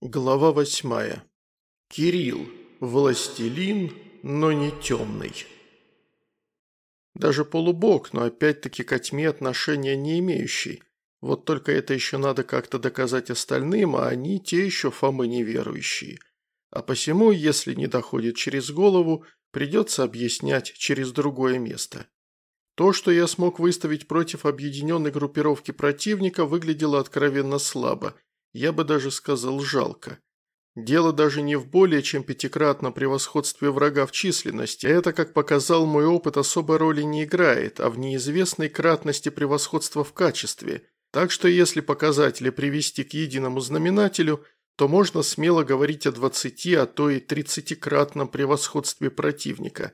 Глава восьмая. Кирилл. Властелин, но не темный. Даже полубог, но опять-таки к тьме отношения не имеющий. Вот только это еще надо как-то доказать остальным, а они те еще Фомы неверующие. А посему, если не доходит через голову, придется объяснять через другое место. То, что я смог выставить против объединенной группировки противника, выглядело откровенно слабо – я бы даже сказал жалко. Дело даже не в более чем пятикратном превосходстве врага в численности, это, как показал мой опыт, особой роли не играет, а в неизвестной кратности превосходства в качестве. Так что если показатели привести к единому знаменателю, то можно смело говорить о 20, а то и 30-кратном превосходстве противника.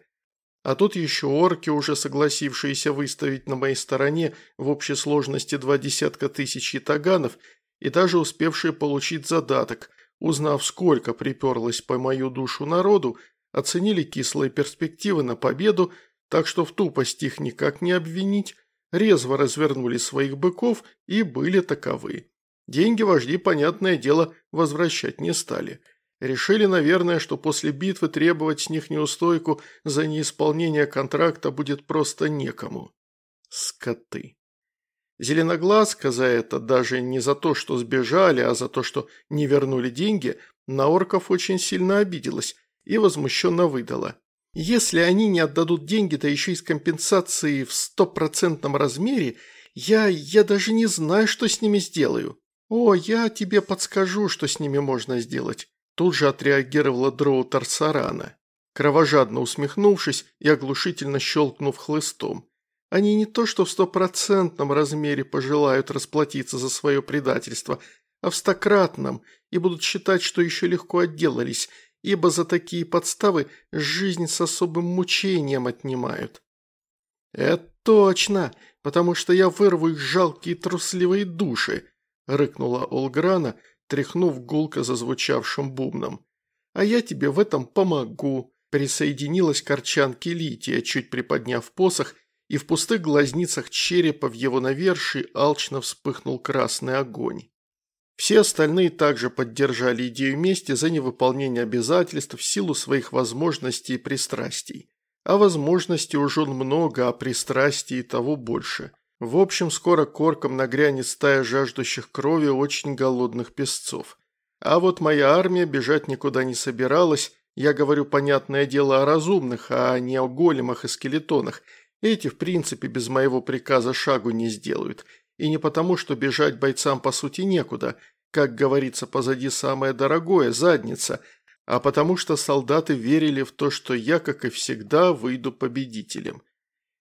А тут еще орки, уже согласившиеся выставить на моей стороне в общей сложности два десятка тысяч ятаганов – и даже успевшие получить задаток, узнав, сколько приперлось по мою душу народу, оценили кислые перспективы на победу, так что в тупости их никак не обвинить, резво развернули своих быков и были таковы. Деньги вожди, понятное дело, возвращать не стали. Решили, наверное, что после битвы требовать с них неустойку за неисполнение контракта будет просто некому. Скоты. Зеленоглазка за это, даже не за то, что сбежали, а за то, что не вернули деньги, на орков очень сильно обиделась и возмущенно выдала. «Если они не отдадут деньги, да еще и с компенсацией в стопроцентном размере, я... я даже не знаю, что с ними сделаю». «О, я тебе подскажу, что с ними можно сделать», тут же отреагировала дроу Тарсарана, кровожадно усмехнувшись и оглушительно щелкнув хлыстом. Они не то что в стопроцентном размере пожелают расплатиться за свое предательство, а в стократном и будут считать, что еще легко отделались, ибо за такие подставы жизнь с особым мучением отнимают. «Это точно, потому что я вырву их жалкие трусливые души», – рыкнула Олграна, тряхнув гулко зазвучавшим бубном. «А я тебе в этом помогу», – присоединилась к Арчанке Лития, чуть приподняв посох и в пустых глазницах черепа в его навершии алчно вспыхнул красный огонь. Все остальные также поддержали идею мести за невыполнение обязательств в силу своих возможностей и пристрастий. А возможностей у жен много, а пристрастий и того больше. В общем, скоро корком нагрянет стая жаждущих крови очень голодных песцов. А вот моя армия бежать никуда не собиралась, я говорю, понятное дело, о разумных, а не о големах и скелетонах – эти, в принципе, без моего приказа шагу не сделают. И не потому, что бежать бойцам по сути некуда, как говорится, позади самое дорогое – задница, а потому что солдаты верили в то, что я, как и всегда, выйду победителем.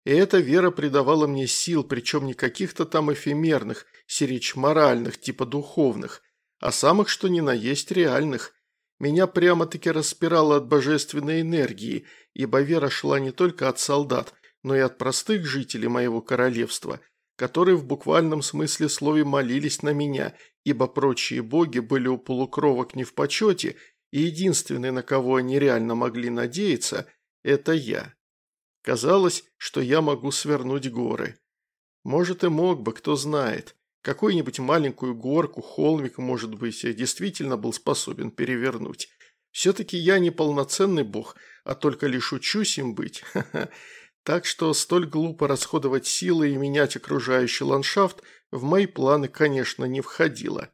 И эта вера придавала мне сил, причем не каких-то там эфемерных, сиречь моральных, типа духовных, а самых что ни на есть реальных. Меня прямо-таки распирало от божественной энергии, ибо вера шла не только от солдат – но и от простых жителей моего королевства, которые в буквальном смысле слова молились на меня, ибо прочие боги были у полукровок не в почете, и единственный, на кого они реально могли надеяться, это я. Казалось, что я могу свернуть горы. Может и мог бы, кто знает. Какую-нибудь маленькую горку, холмик, может быть, я действительно был способен перевернуть. Все-таки я не полноценный бог, а только лишь учусь им быть. Ха -ха. Так что столь глупо расходовать силы и менять окружающий ландшафт в мои планы, конечно, не входило.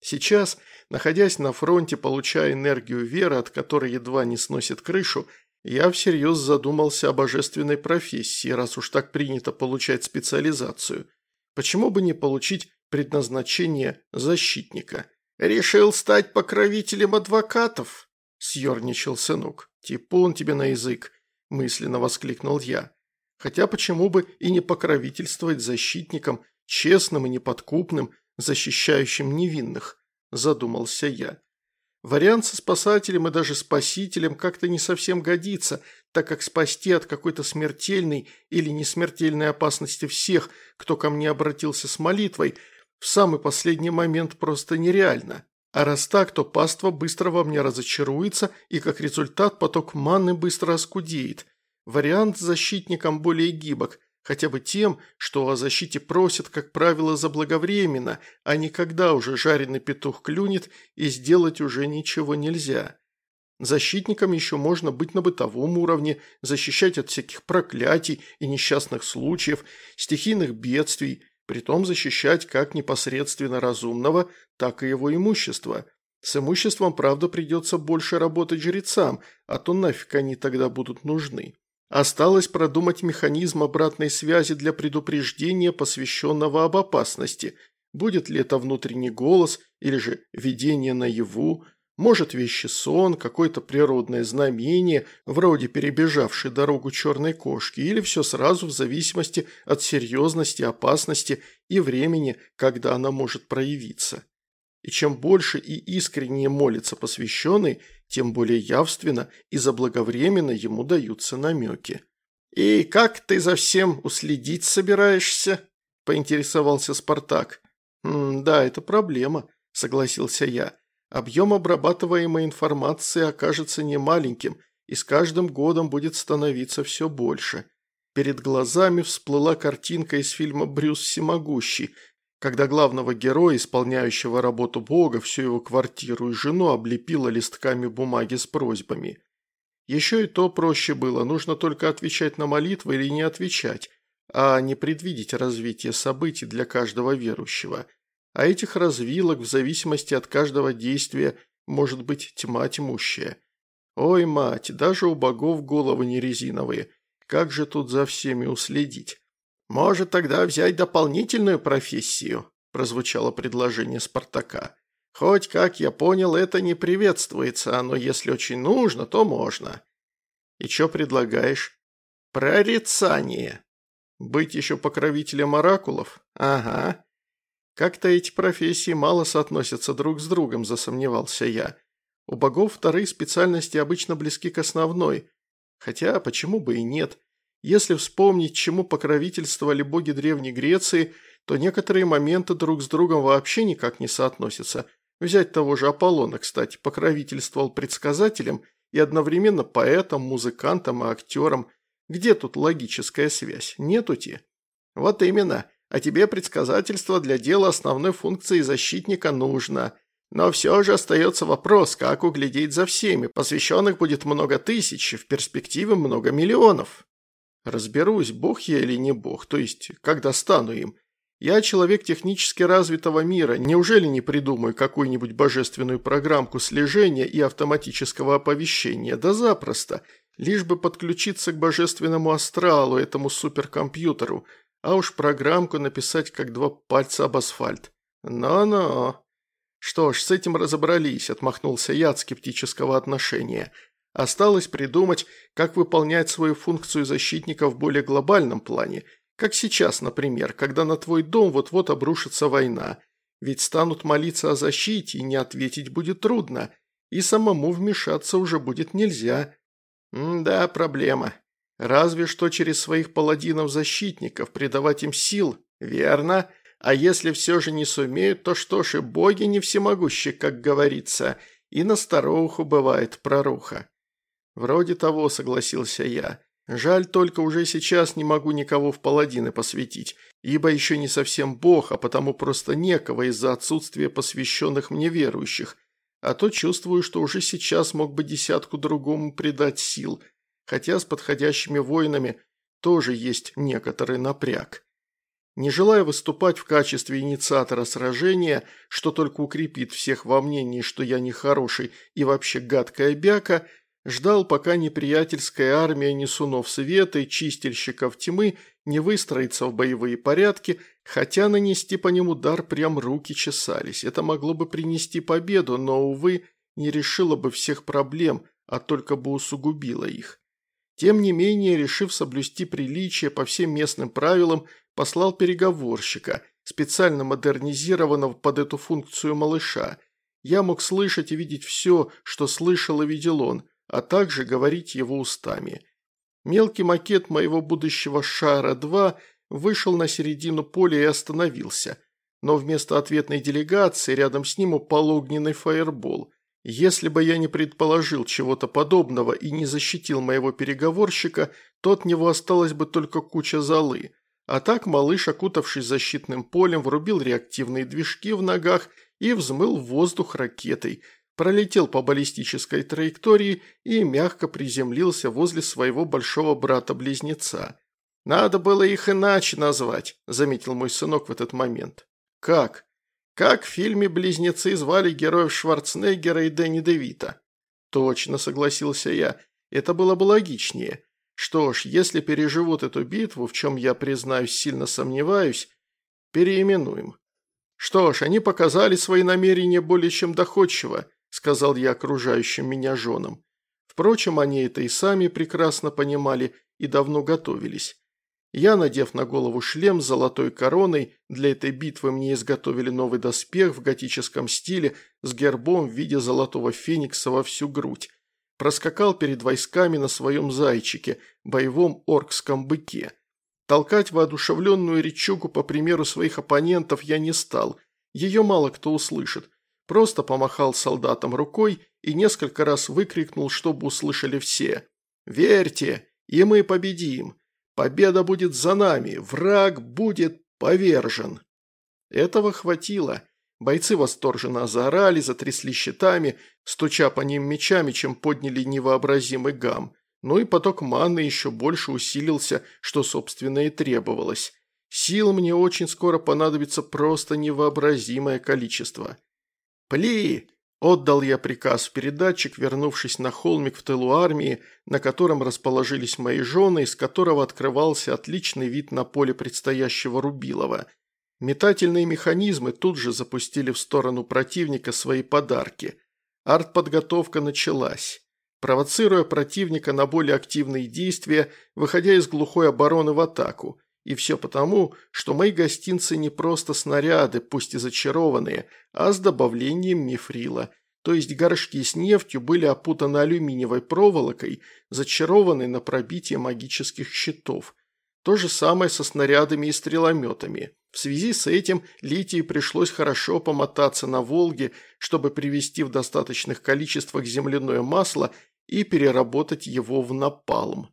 Сейчас, находясь на фронте, получая энергию веры, от которой едва не сносит крышу, я всерьез задумался о божественной профессии, раз уж так принято получать специализацию. Почему бы не получить предназначение защитника? «Решил стать покровителем адвокатов?» – съерничал сынок. «Типун тебе на язык мысленно воскликнул я. Хотя почему бы и не покровительствовать защитникам, честным и неподкупным, защищающим невинных, задумался я. Вариант со спасателем и даже спасителем как-то не совсем годится, так как спасти от какой-то смертельной или несмертельной опасности всех, кто ко мне обратился с молитвой, в самый последний момент просто нереально. А раз так, то паства быстро во мне разочаруется, и как результат поток манны быстро оскудеет. Вариант с защитником более гибок, хотя бы тем, что о защите просят, как правило, заблаговременно, а не когда уже жареный петух клюнет и сделать уже ничего нельзя. Защитником еще можно быть на бытовом уровне, защищать от всяких проклятий и несчастных случаев, стихийных бедствий, притом защищать как непосредственно разумного, так и его имущество. С имуществом, правда, придется больше работать жрецам, а то нафиг они тогда будут нужны. Осталось продумать механизм обратной связи для предупреждения, посвященного об опасности. Будет ли это внутренний голос или же видение наяву – может, вещи сон, какое-то природное знамение, вроде перебежавшей дорогу черной кошки, или все сразу в зависимости от серьезности, опасности и времени, когда она может проявиться. И чем больше и искреннее молится посвященный, тем более явственно и заблаговременно ему даются намеки. «И как ты за всем уследить собираешься?» – поинтересовался Спартак. «Да, это проблема», – согласился я. Объем обрабатываемой информации окажется немаленьким и с каждым годом будет становиться все больше. Перед глазами всплыла картинка из фильма «Брюс всемогущий», когда главного героя, исполняющего работу Бога, всю его квартиру и жену облепила листками бумаги с просьбами. Еще и то проще было, нужно только отвечать на молитвы или не отвечать, а не предвидеть развитие событий для каждого верующего – а этих развилок в зависимости от каждого действия может быть тьма тьмущая. Ой, мать, даже у богов головы не резиновые. Как же тут за всеми уследить? Может тогда взять дополнительную профессию? Прозвучало предложение Спартака. Хоть, как я понял, это не приветствуется, но если очень нужно, то можно. И что предлагаешь? Прорицание. Быть еще покровителем оракулов? Ага. Как-то эти профессии мало соотносятся друг с другом, засомневался я. У богов вторые специальности обычно близки к основной. Хотя, почему бы и нет? Если вспомнить, чему покровительствовали боги Древней Греции, то некоторые моменты друг с другом вообще никак не соотносятся. Взять того же Аполлона, кстати, покровительствовал предсказателем и одновременно поэтом, музыкантом и актером. Где тут логическая связь? Нету-те? Вот именно. А тебе предсказательство для дела основной функции защитника нужно. Но все же остается вопрос, как углядеть за всеми. Посвященных будет много тысяч, в перспективе много миллионов. Разберусь, бог я или не бог, то есть, когда стану им. Я человек технически развитого мира, неужели не придумаю какую-нибудь божественную программку слежения и автоматического оповещения? Да запросто. Лишь бы подключиться к божественному астралу, этому суперкомпьютеру – а уж программку написать как два пальца об асфальт. Но-но. Что ж, с этим разобрались, отмахнулся я от скептического отношения. Осталось придумать, как выполнять свою функцию защитника в более глобальном плане, как сейчас, например, когда на твой дом вот-вот обрушится война. Ведь станут молиться о защите, и не ответить будет трудно, и самому вмешаться уже будет нельзя. М да, проблема. Разве что через своих паладинов-защитников придавать им сил, верно? А если все же не сумеют, то что ж, и боги не всемогущи, как говорится, и на старуху бывает проруха. Вроде того, согласился я. Жаль, только уже сейчас не могу никого в паладины посвятить, ибо еще не совсем бог, а потому просто некого из-за отсутствия посвященных мне верующих, а то чувствую, что уже сейчас мог бы десятку другому придать сил – хотя с подходящими воинами тоже есть некоторый напряг. Не желая выступать в качестве инициатора сражения, что только укрепит всех во мнении, что я нехороший и вообще гадкая бяка, ждал, пока неприятельская армия несунов света и чистильщиков тьмы не выстроится в боевые порядки, хотя нанести по ним удар прям руки чесались. Это могло бы принести победу, но, увы, не решило бы всех проблем, а только бы усугубило их. Тем не менее, решив соблюсти приличие по всем местным правилам, послал переговорщика, специально модернизированного под эту функцию малыша. Я мог слышать и видеть все, что слышал и видел он, а также говорить его устами. Мелкий макет моего будущего «Шара-2» вышел на середину поля и остановился, но вместо ответной делегации рядом с ним упал огненный фаербол – если бы я не предположил чего-то подобного и не защитил моего переговорщика, то от него осталась бы только куча золы. А так малыш, окутавшись защитным полем, врубил реактивные движки в ногах и взмыл в воздух ракетой, пролетел по баллистической траектории и мягко приземлился возле своего большого брата-близнеца. «Надо было их иначе назвать», – заметил мой сынок в этот момент. «Как?» «Как в фильме «Близнецы» звали героев Шварценеггера и Дэнни Девита?» «Точно», – согласился я. «Это было бы логичнее. Что ж, если переживут эту битву, в чем я, признаюсь, сильно сомневаюсь, переименуем». «Что ж, они показали свои намерения более чем доходчиво», – сказал я окружающим меня женам. Впрочем, они это и сами прекрасно понимали и давно готовились. Я, надев на голову шлем с золотой короной, для этой битвы мне изготовили новый доспех в готическом стиле с гербом в виде золотого феникса во всю грудь. Проскакал перед войсками на своем зайчике, боевом оркском быке. Толкать воодушевленную речугу по примеру своих оппонентов я не стал, ее мало кто услышит. Просто помахал солдатам рукой и несколько раз выкрикнул, чтобы услышали все. «Верьте, и мы победим!» Победа будет за нами, враг будет повержен. Этого хватило. Бойцы восторженно заорали, затрясли щитами, стуча по ним мечами, чем подняли невообразимый гам. Ну и поток маны еще больше усилился, что, собственно, и требовалось. Сил мне очень скоро понадобится просто невообразимое количество. «Пли!» Отдал я приказ в передатчик, вернувшись на холмик в тылу армии, на котором расположились мои жены, из которого открывался отличный вид на поле предстоящего Рубилова. Метательные механизмы тут же запустили в сторону противника свои подарки. Артподготовка началась. Провоцируя противника на более активные действия, выходя из глухой обороны в атаку. И все потому, что мои гостинцы не просто снаряды, пусть и зачарованные, а с добавлением мифрила. То есть горшки с нефтью были опутаны алюминиевой проволокой, зачарованной на пробитие магических щитов. То же самое со снарядами и стрелометами. В связи с этим Литии пришлось хорошо помотаться на Волге, чтобы привезти в достаточных количествах земляное масло и переработать его в напалм.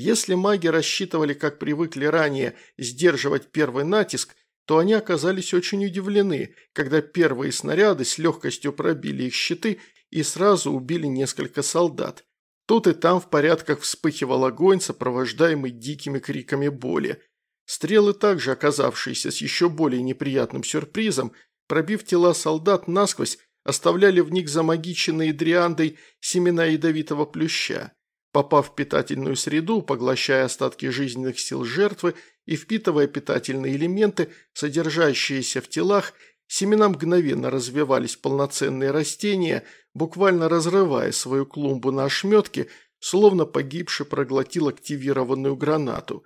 Если маги рассчитывали, как привыкли ранее, сдерживать первый натиск, то они оказались очень удивлены, когда первые снаряды с легкостью пробили их щиты и сразу убили несколько солдат. Тут и там в порядках вспыхивал огонь, сопровождаемый дикими криками боли. Стрелы, также оказавшиеся с еще более неприятным сюрпризом, пробив тела солдат насквозь, оставляли в них замагиченные дриандой семена ядовитого плюща. Попав в питательную среду, поглощая остатки жизненных сил жертвы и впитывая питательные элементы, содержащиеся в телах, семена мгновенно развивались полноценные растения, буквально разрывая свою клумбу на ошметки, словно погибший проглотил активированную гранату.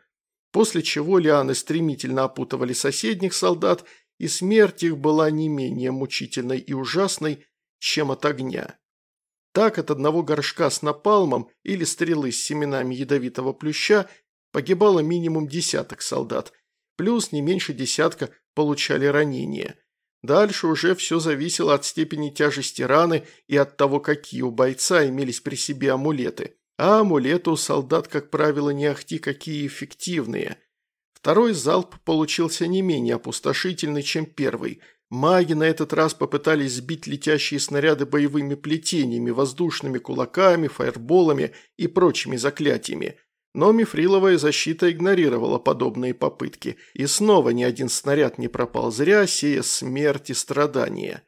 После чего лианы стремительно опутывали соседних солдат, и смерть их была не менее мучительной и ужасной, чем от огня. Так от одного горшка с напалмом или стрелы с семенами ядовитого плюща погибало минимум десяток солдат, плюс не меньше десятка получали ранения. Дальше уже все зависело от степени тяжести раны и от того, какие у бойца имелись при себе амулеты. А амулеты у солдат, как правило, не ахти какие эффективные. Второй залп получился не менее опустошительный, чем первый – Маги на этот раз попытались сбить летящие снаряды боевыми плетениями, воздушными кулаками, фаерболами и прочими заклятиями. Но мифриловая защита игнорировала подобные попытки, и снова ни один снаряд не пропал зря, сея смерть и страдания.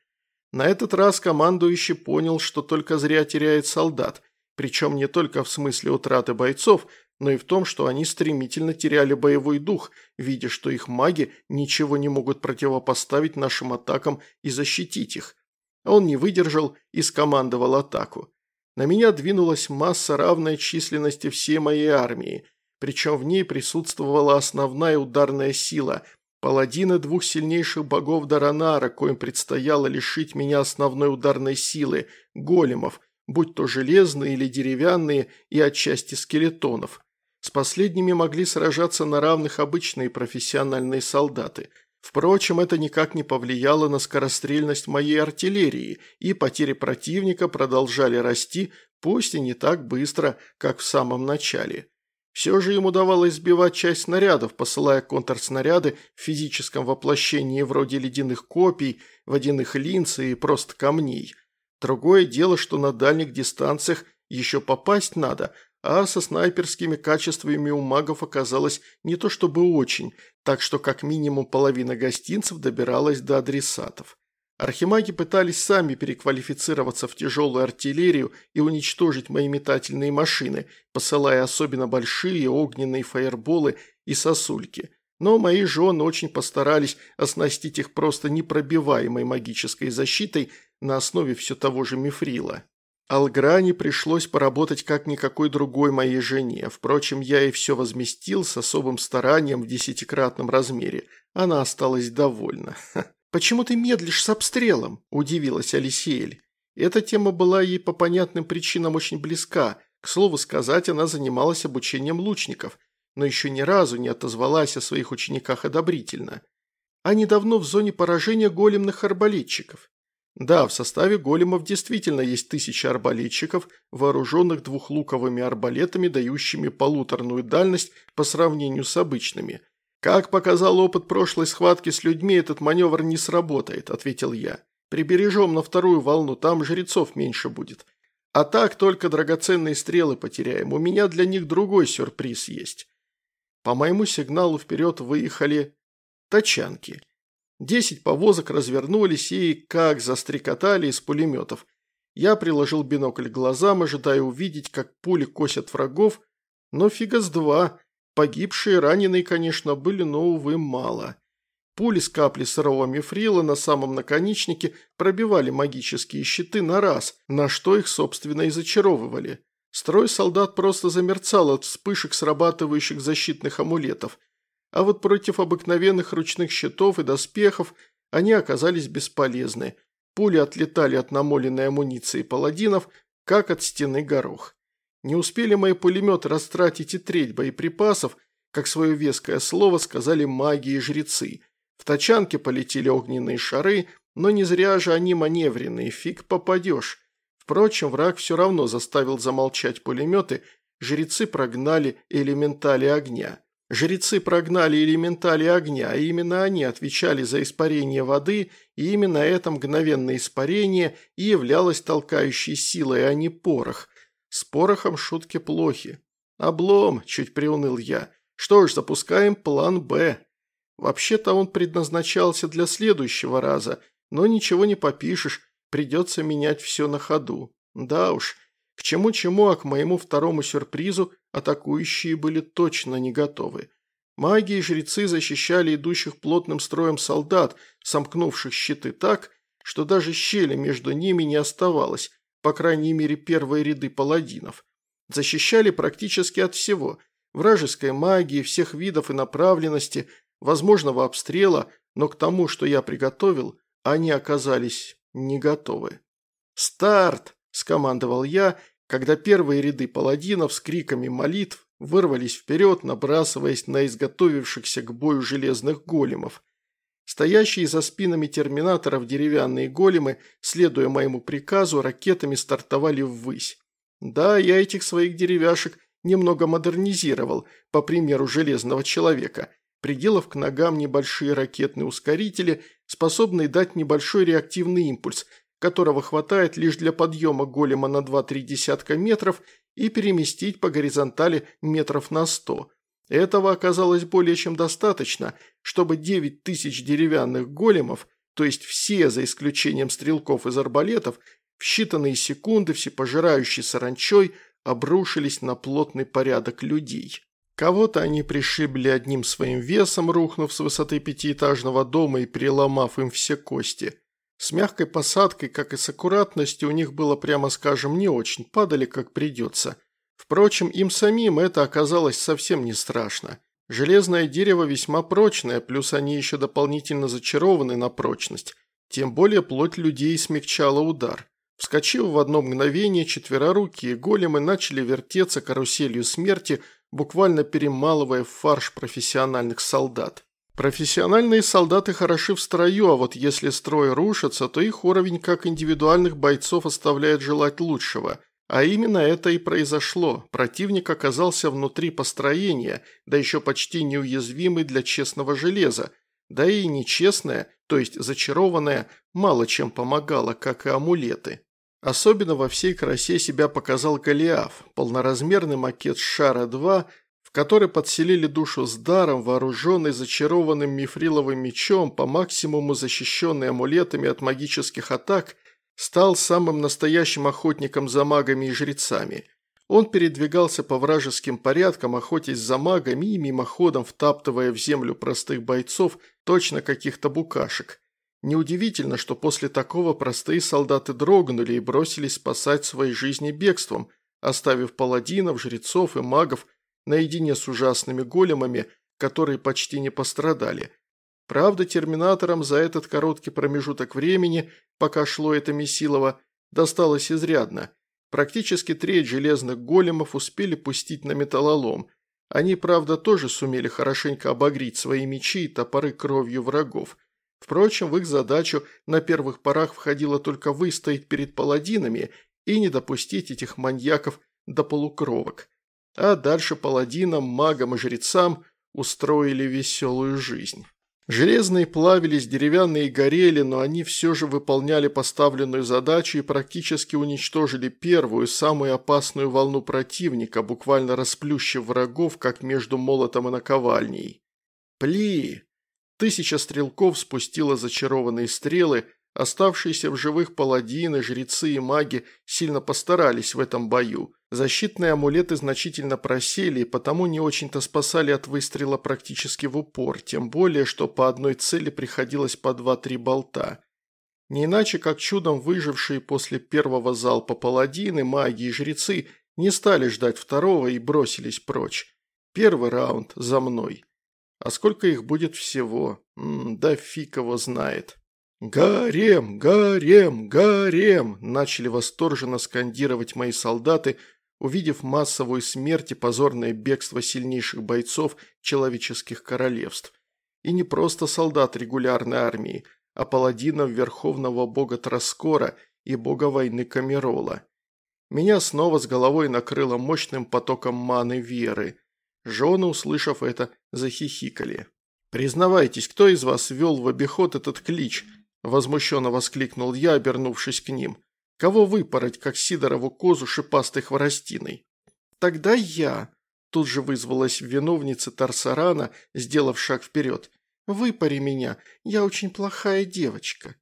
На этот раз командующий понял, что только зря теряет солдат, причем не только в смысле утраты бойцов, но и в том, что они стремительно теряли боевой дух, видя, что их маги ничего не могут противопоставить нашим атакам и защитить их. Он не выдержал и скомандовал атаку. На меня двинулась масса, равная численности всей моей армии, причем в ней присутствовала основная ударная сила – паладины двух сильнейших богов Даранара, коим предстояло лишить меня основной ударной силы – големов, будь то железные или деревянные и отчасти скелетонов – с последними могли сражаться на равных обычные профессиональные солдаты. Впрочем, это никак не повлияло на скорострельность моей артиллерии, и потери противника продолжали расти, пусть и не так быстро, как в самом начале. Все же им удавалось сбивать часть снарядов, посылая контрснаряды в физическом воплощении вроде ледяных копий, водяных линз и просто камней. Другое дело, что на дальних дистанциях еще попасть надо, а со снайперскими качествами у магов оказалось не то чтобы очень, так что как минимум половина гостинцев добиралась до адресатов. Архимаги пытались сами переквалифицироваться в тяжелую артиллерию и уничтожить мои метательные машины, посылая особенно большие огненные фаерболы и сосульки. Но мои жены очень постарались оснастить их просто непробиваемой магической защитой на основе все того же мифрила. Алгране пришлось поработать как никакой другой моей жене. Впрочем, я и все возместил с особым старанием в десятикратном размере. Она осталась довольна. «Почему ты медлишь с обстрелом?» – удивилась Алисиэль. Эта тема была ей по понятным причинам очень близка. К слову сказать, она занималась обучением лучников, но еще ни разу не отозвалась о своих учениках одобрительно. Они давно в зоне поражения големных арбалетчиков. Да, в составе големов действительно есть тысячи арбалетчиков, вооруженных двухлуковыми арбалетами, дающими полуторную дальность по сравнению с обычными – «Как показал опыт прошлой схватки с людьми, этот маневр не сработает», – ответил я. «Прибережем на вторую волну, там жрецов меньше будет. А так только драгоценные стрелы потеряем. У меня для них другой сюрприз есть». По моему сигналу вперед выехали тачанки. Десять повозок развернулись и, как застрекотали из пулеметов. Я приложил бинокль к глазам, ожидая увидеть, как пули косят врагов, но фига с два – Погибшие, раненые, конечно, были, но, увы, мало. Пули с капли сырого мифрила на самом наконечнике пробивали магические щиты на раз, на что их, собственно, и зачаровывали. Строй солдат просто замерцал от вспышек срабатывающих защитных амулетов. А вот против обыкновенных ручных щитов и доспехов они оказались бесполезны. Пули отлетали от намоленной амуниции паладинов, как от стены горох. Не успели мои пулеметы растратить и треть боеприпасов, как свое веское слово сказали маги и жрецы. В тачанке полетели огненные шары, но не зря же они маневренные, фиг попадешь. Впрочем, враг все равно заставил замолчать пулеметы, жрецы прогнали элементали огня. Жрецы прогнали элементали огня, и именно они отвечали за испарение воды, и именно это мгновенное испарение и являлось толкающей силой, а не порох – с порохом шутки плохи. Облом, чуть приуныл я. Что ж, запускаем план «Б». Вообще-то он предназначался для следующего раза, но ничего не попишешь, придется менять все на ходу. Да уж, к чему-чему, а к моему второму сюрпризу атакующие были точно не готовы. Маги и жрецы защищали идущих плотным строем солдат, сомкнувших щиты так, что даже щели между ними не оставалось, по крайней мере первые ряды паладинов. Защищали практически от всего – вражеской магии, всех видов и направленности, возможного обстрела, но к тому, что я приготовил, они оказались не готовы. «Старт!» – скомандовал я, когда первые ряды паладинов с криками молитв вырвались вперед, набрасываясь на изготовившихся к бою железных големов. Стоящие за спинами терминаторов деревянные големы, следуя моему приказу, ракетами стартовали ввысь. Да, я этих своих деревяшек немного модернизировал, по примеру железного человека, приделав к ногам небольшие ракетные ускорители, способные дать небольшой реактивный импульс, которого хватает лишь для подъема голема на 2-3 десятка метров и переместить по горизонтали метров на 100. Этого оказалось более чем достаточно, чтобы 9 тысяч деревянных големов, то есть все, за исключением стрелков из арбалетов, в считанные секунды всепожирающей саранчой обрушились на плотный порядок людей. Кого-то они пришибли одним своим весом, рухнув с высоты пятиэтажного дома и переломав им все кости. С мягкой посадкой, как и с аккуратностью, у них было, прямо скажем, не очень, падали как придется – Впрочем, им самим это оказалось совсем не страшно. Железное дерево весьма прочное, плюс они еще дополнительно зачарованы на прочность. Тем более плоть людей смягчала удар. Вскочив в одно мгновение, четверорукие големы начали вертеться каруселью смерти, буквально перемалывая в фарш профессиональных солдат. Профессиональные солдаты хороши в строю, а вот если строй рушится, то их уровень как индивидуальных бойцов оставляет желать лучшего – А именно это и произошло. Противник оказался внутри построения, да еще почти неуязвимый для честного железа. Да и нечестное, то есть зачарованное, мало чем помогало, как и амулеты. Особенно во всей красе себя показал Голиаф, полноразмерный макет Шара-2, в который подселили душу с даром, вооруженный зачарованным мифриловым мечом, по максимуму защищенный амулетами от магических атак, стал самым настоящим охотником за магами и жрецами. Он передвигался по вражеским порядкам, охотясь за магами и мимоходом втаптывая в землю простых бойцов, точно каких-то букашек. Неудивительно, что после такого простые солдаты дрогнули и бросились спасать свои жизни бегством, оставив паладинов, жрецов и магов наедине с ужасными големами, которые почти не пострадали. Правда, терминаторам за этот короткий промежуток времени, пока шло это месилово, досталось изрядно. Практически треть железных големов успели пустить на металлолом. Они, правда, тоже сумели хорошенько обогреть свои мечи и топоры кровью врагов. Впрочем, в их задачу на первых порах входило только выстоять перед паладинами и не допустить этих маньяков до полукровок. А дальше паладинам, магам и жрецам устроили веселую жизнь. Железные плавились, деревянные горели, но они все же выполняли поставленную задачу и практически уничтожили первую, самую опасную волну противника, буквально расплющив врагов, как между молотом и наковальней. Пли! Тысяча стрелков спустила зачарованные стрелы, оставшиеся в живых паладины, жрецы и маги сильно постарались в этом бою. Защитные амулеты значительно просели и потому не очень-то спасали от выстрела практически в упор, тем более, что по одной цели приходилось по два-три болта. Не иначе, как чудом выжившие после первого залпа паладины, маги и жрецы не стали ждать второго и бросились прочь. Первый раунд за мной. А сколько их будет всего? М -м, да фиг его знает. «Гарем! Гарем! Гарем!» – начали восторженно скандировать мои солдаты, увидев массовую смерть и позорное бегство сильнейших бойцов человеческих королевств. И не просто солдат регулярной армии, а паладинов верховного бога Троскора и бога войны Камерола. Меня снова с головой накрыло мощным потоком маны веры – Жены, услышав это, захихикали. «Признавайтесь, кто из вас ввел в обиход этот клич?» – возмущенно воскликнул я, обернувшись к ним. «Кого выпороть, как Сидорову козу шипастой хворостиной?» «Тогда я», – тут же вызвалась виновница Тарсарана, сделав шаг вперед. «Выпари меня, я очень плохая девочка».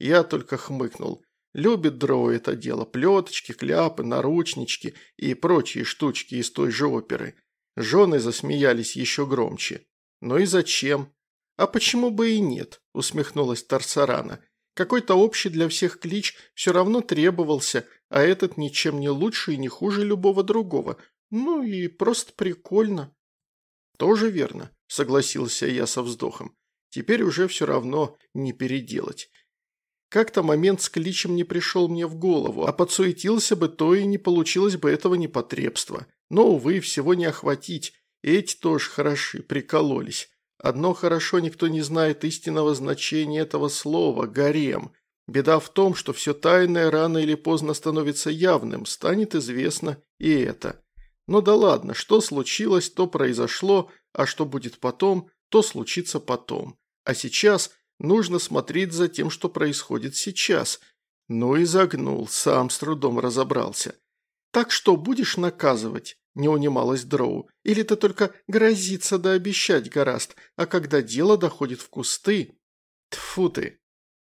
Я только хмыкнул. Любит Дроу это дело, плеточки, кляпы, наручнички и прочие штучки из той же оперы. Жены засмеялись еще громче. «Ну и зачем?» «А почему бы и нет?» – усмехнулась Тарсарана. «Какой-то общий для всех клич все равно требовался, а этот ничем не лучше и не хуже любого другого. Ну и просто прикольно». «Тоже верно», – согласился я со вздохом. «Теперь уже все равно не переделать. Как-то момент с кличем не пришел мне в голову, а подсуетился бы, то и не получилось бы этого непотребства. Но, увы, всего не охватить. Эти тоже хороши, прикололись. Одно хорошо, никто не знает истинного значения этого слова «гарем». Беда в том, что все тайное рано или поздно становится явным, станет известно и это. Но да ладно, что случилось, то произошло, а что будет потом, то случится потом. А сейчас – Нужно смотреть за тем, что происходит сейчас. Ну и загнул, сам с трудом разобрался. «Так что, будешь наказывать?» – не унималась Дроу. «Или ты только грозиться да обещать гораст, а когда дело доходит в кусты...» Тфу ты.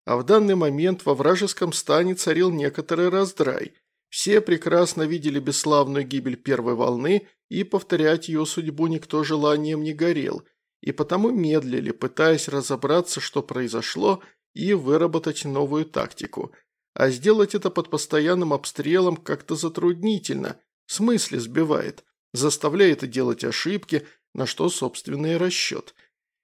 А в данный момент во вражеском стане царил некоторый раздрай. Все прекрасно видели бесславную гибель первой волны, и повторять ее судьбу никто желанием не горел – и потому медлили, пытаясь разобраться, что произошло, и выработать новую тактику. А сделать это под постоянным обстрелом как-то затруднительно, смысле сбивает, заставляет делать ошибки, на что собственный расчет.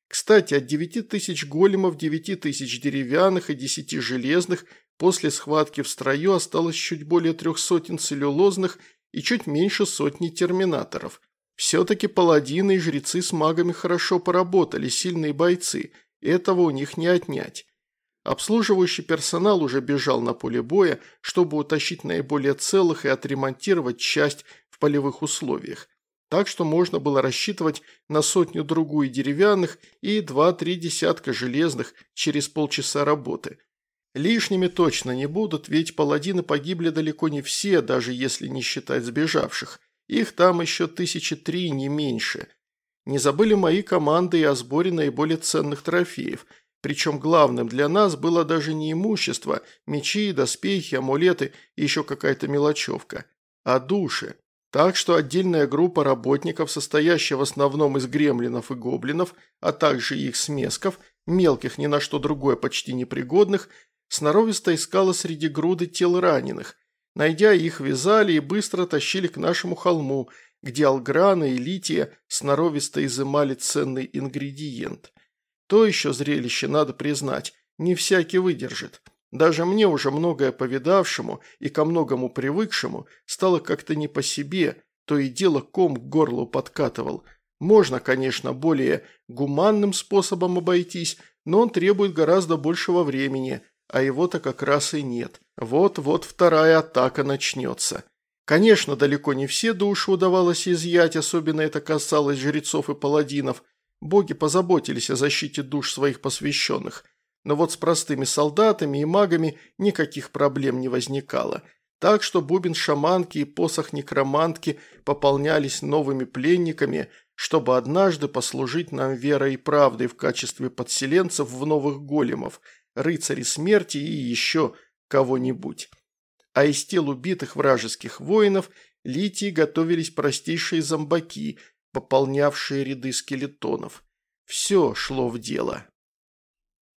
Кстати, от 9 тысяч големов, 9 тысяч деревянных и 10 железных после схватки в строю осталось чуть более трех сотен целлюлозных и чуть меньше сотни терминаторов – все-таки паладины и жрецы с магами хорошо поработали, сильные бойцы, этого у них не отнять. Обслуживающий персонал уже бежал на поле боя, чтобы утащить наиболее целых и отремонтировать часть полевых условиях. Так что можно было рассчитывать на сотню-другую деревянных и два-три десятка железных через полчаса работы. Лишними точно не будут, ведь паладины погибли далеко не все, даже если не считать сбежавших. Их там еще тысячи три, не меньше. Не забыли мои команды и о сборе наиболее ценных трофеев – причем главным для нас было даже не имущество, мечи, доспехи, амулеты и еще какая-то мелочевка, а души. Так что отдельная группа работников, состоящая в основном из гремлинов и гоблинов, а также их смесков, мелких ни на что другое почти непригодных, сноровисто искала среди груды тел раненых. Найдя их, вязали и быстро тащили к нашему холму, где Алграна и Лития сноровисто изымали ценный ингредиент – то еще зрелище, надо признать, не всякий выдержит. Даже мне, уже многое повидавшему и ко многому привыкшему, стало как-то не по себе, то и дело ком к горлу подкатывал. Можно, конечно, более гуманным способом обойтись, но он требует гораздо большего времени, а его-то как раз и нет. Вот-вот вторая атака начнется. Конечно, далеко не все души удавалось изъять, особенно это касалось жрецов и паладинов, Боги позаботились о защите душ своих посвященных, но вот с простыми солдатами и магами никаких проблем не возникало. Так что бубен шаманки и посох некромантки пополнялись новыми пленниками, чтобы однажды послужить нам верой и правдой в качестве подселенцев в новых големов, рыцарей смерти и еще кого-нибудь. А из тел убитых вражеских воинов Литии готовились простейшие зомбаки – пополнявшие ряды скелетонов. Все шло в дело.